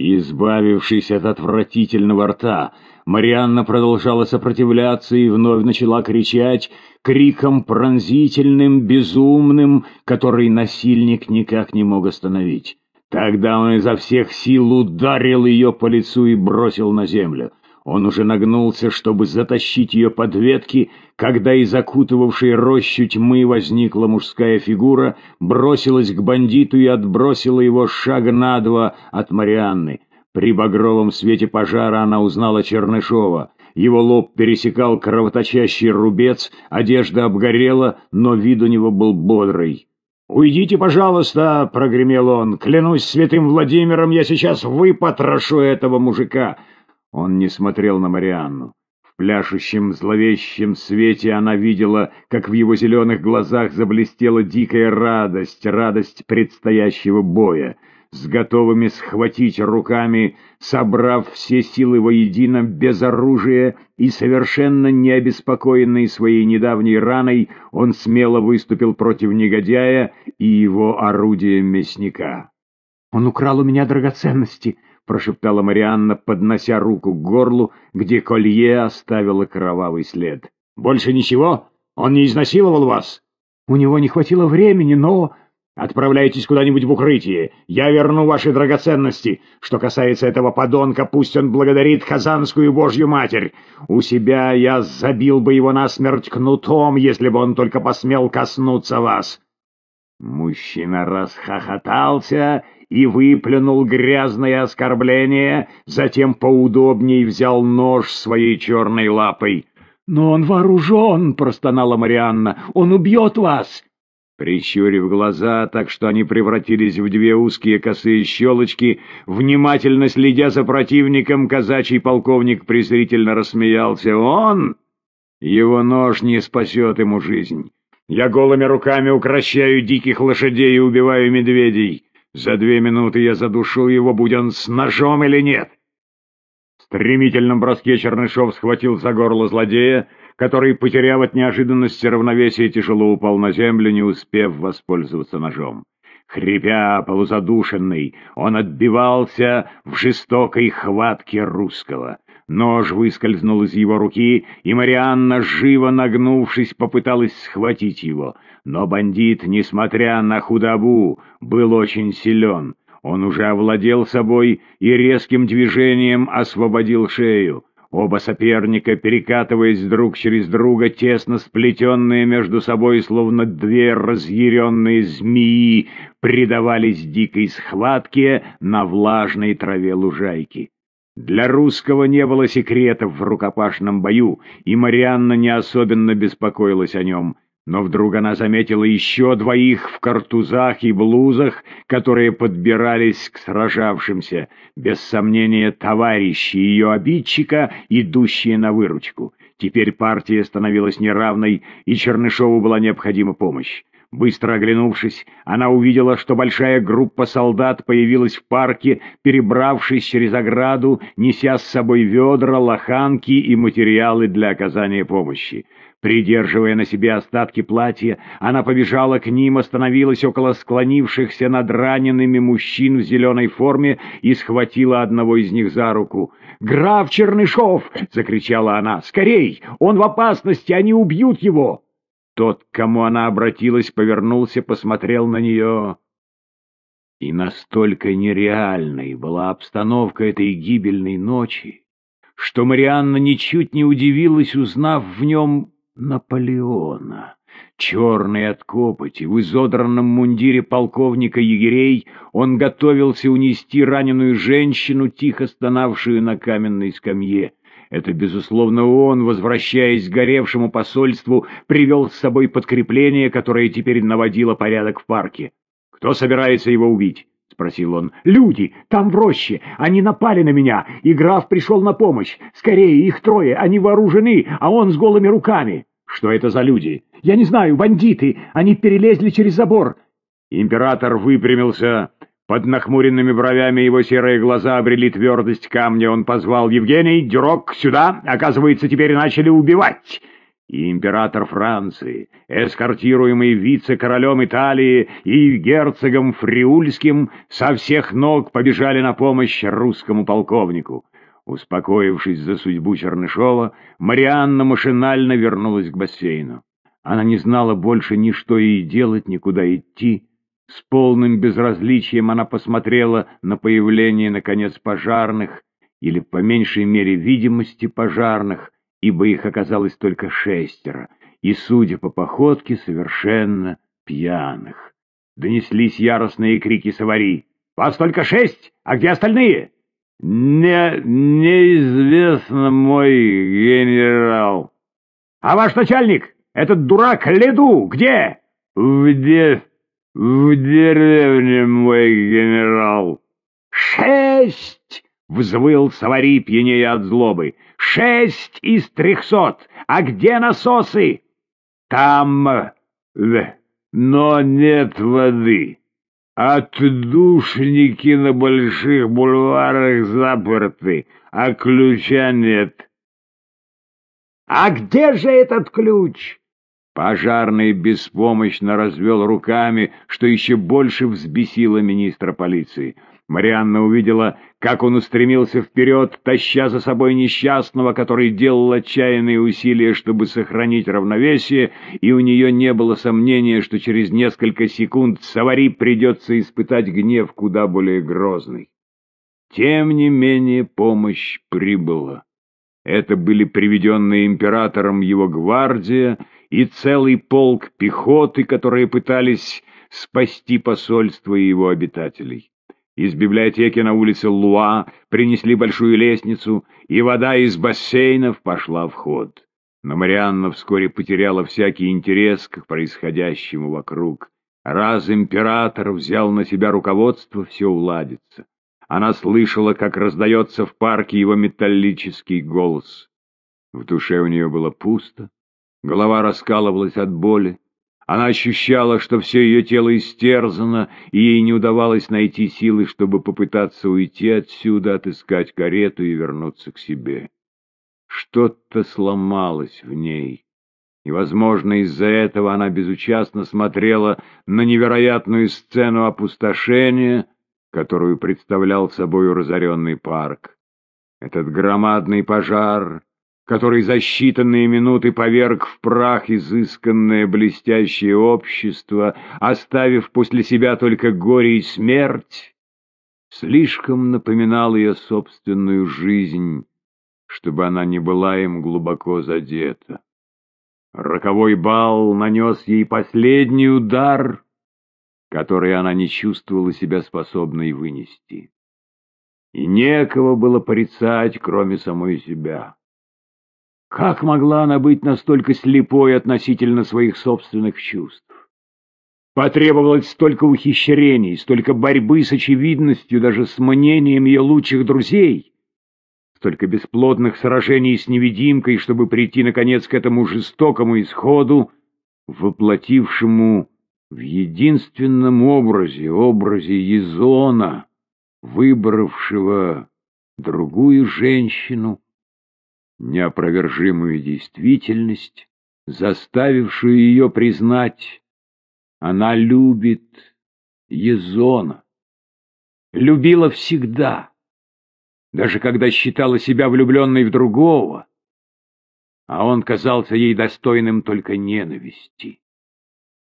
Избавившись от отвратительного рта, Марианна продолжала сопротивляться и вновь начала кричать криком пронзительным, безумным, который насильник никак не мог остановить. Тогда он изо всех сил ударил ее по лицу и бросил на землю. Он уже нагнулся, чтобы затащить ее под ветки, когда из окутывавшей рощу тьмы возникла мужская фигура, бросилась к бандиту и отбросила его шаг на два от Марианны. При багровом свете пожара она узнала Чернышова. Его лоб пересекал кровоточащий рубец, одежда обгорела, но вид у него был бодрый. «Уйдите, пожалуйста!» — прогремел он. «Клянусь святым Владимиром, я сейчас выпотрошу этого мужика!» Он не смотрел на Марианну. В пляшущем зловещем свете она видела, как в его зеленых глазах заблестела дикая радость, радость предстоящего боя. С готовыми схватить руками, собрав все силы воедино, без оружия и совершенно не обеспокоенный своей недавней раной, он смело выступил против негодяя и его орудия мясника. «Он украл у меня драгоценности!» Прошептала Марианна, поднося руку к горлу, где колье оставило кровавый след. «Больше ничего? Он не изнасиловал вас?» «У него не хватило времени, но...» «Отправляйтесь куда-нибудь в укрытие. Я верну ваши драгоценности. Что касается этого подонка, пусть он благодарит Казанскую Божью Матерь. У себя я забил бы его насмерть кнутом, если бы он только посмел коснуться вас». Мужчина расхохотался и выплюнул грязное оскорбление, затем поудобней взял нож своей черной лапой. «Но он вооружен!» — простонала Марианна. «Он убьет вас!» Прищурив глаза, так что они превратились в две узкие косые щелочки, внимательно следя за противником, казачий полковник презрительно рассмеялся. «Он? Его нож не спасет ему жизнь. Я голыми руками укращаю диких лошадей и убиваю медведей. За две минуты я задушу его, будь он с ножом или нет. В стремительном броске Чернышов схватил за горло злодея, который, потеряв от неожиданности равновесие, тяжело упал на землю, не успев воспользоваться ножом. Хрипя, полузадушенный, он отбивался в жестокой хватке русского. Нож выскользнул из его руки, и Марианна, живо нагнувшись, попыталась схватить его. Но бандит, несмотря на худобу, был очень силен. Он уже овладел собой и резким движением освободил шею. Оба соперника, перекатываясь друг через друга, тесно сплетенные между собой, словно две разъяренные змеи, предавались дикой схватке на влажной траве лужайки. Для русского не было секретов в рукопашном бою, и Марианна не особенно беспокоилась о нем. Но вдруг она заметила еще двоих в картузах и блузах, которые подбирались к сражавшимся, без сомнения, товарищи ее обидчика, идущие на выручку. Теперь партия становилась неравной, и Чернышову была необходима помощь. Быстро оглянувшись, она увидела, что большая группа солдат появилась в парке, перебравшись через ограду, неся с собой ведра, лоханки и материалы для оказания помощи. Придерживая на себе остатки платья, она побежала к ним, остановилась около склонившихся над ранеными мужчин в зеленой форме и схватила одного из них за руку. «Граф Чернышов!» — закричала она. «Скорей! Он в опасности! Они убьют его!» Тот, к кому она обратилась, повернулся, посмотрел на нее. И настолько нереальной была обстановка этой гибельной ночи, что Марианна ничуть не удивилась, узнав в нем Наполеона. Черный от копоти, в изодранном мундире полковника егерей, он готовился унести раненую женщину, тихо стонавшую на каменной скамье. Это, безусловно, он, возвращаясь к горевшему посольству, привел с собой подкрепление, которое теперь наводило порядок в парке. «Кто собирается его убить?» — спросил он. «Люди! Там в роще! Они напали на меня, и граф пришел на помощь! Скорее, их трое! Они вооружены, а он с голыми руками!» «Что это за люди?» «Я не знаю, бандиты! Они перелезли через забор!» Император выпрямился под нахмуренными бровями его серые глаза обрели твердость камня. Он позвал Евгений, Дюрок, сюда. Оказывается, теперь начали убивать. и император Франции, эскортируемый вице-королем Италии и герцогом Фриульским, со всех ног побежали на помощь русскому полковнику. Успокоившись за судьбу Чернышова, Марианна машинально вернулась к бассейну. Она не знала больше ни что ей делать, никуда идти. С полным безразличием она посмотрела на появление, наконец, пожарных, или, по меньшей мере, видимости пожарных, ибо их оказалось только шестеро, и, судя по походке, совершенно пьяных. Донеслись яростные крики Савари. «Вас только шесть! А где остальные?» «Не... неизвестно, мой генерал». «А ваш начальник? Этот дурак Леду где?» «В де... в деревне, мой генерал». «Шесть!» — взвыл Савари, пьянея от злобы. «Шесть из трехсот! А где насосы?» «Там... но нет воды. Отдушники на больших бульварах заперты, а ключа нет». «А где же этот ключ?» Пожарный беспомощно развел руками, что еще больше взбесило министра полиции. Марианна увидела, как он устремился вперед, таща за собой несчастного, который делал отчаянные усилия, чтобы сохранить равновесие, и у нее не было сомнения, что через несколько секунд Савари придется испытать гнев куда более грозный. Тем не менее помощь прибыла. Это были приведенные императором его гвардия и целый полк пехоты, которые пытались спасти посольство и его обитателей. Из библиотеки на улице Луа принесли большую лестницу, и вода из бассейнов пошла в ход. Но Марианна вскоре потеряла всякий интерес к происходящему вокруг. Раз император взял на себя руководство, все уладится. Она слышала, как раздается в парке его металлический голос. В душе у нее было пусто, голова раскалывалась от боли. Она ощущала, что все ее тело истерзано, и ей не удавалось найти силы, чтобы попытаться уйти отсюда, отыскать карету и вернуться к себе. Что-то сломалось в ней, и, возможно, из-за этого она безучастно смотрела на невероятную сцену опустошения, которую представлял собой разоренный парк. Этот громадный пожар который за считанные минуты поверг в прах изысканное блестящее общество, оставив после себя только горе и смерть, слишком напоминал ее собственную жизнь, чтобы она не была им глубоко задета. Роковой бал нанес ей последний удар, который она не чувствовала себя способной вынести. И некого было порицать, кроме самой себя. Как могла она быть настолько слепой относительно своих собственных чувств? Потребовалось столько ухищрений, столько борьбы с очевидностью, даже с мнением ее лучших друзей, столько бесплодных сражений с невидимкой, чтобы прийти, наконец, к этому жестокому исходу, воплотившему в единственном образе, образе Езона, выбравшего другую женщину, неопровержимую действительность, заставившую ее признать, она любит Езона. Любила всегда, даже когда считала себя влюбленной в другого, а он казался ей достойным только ненависти.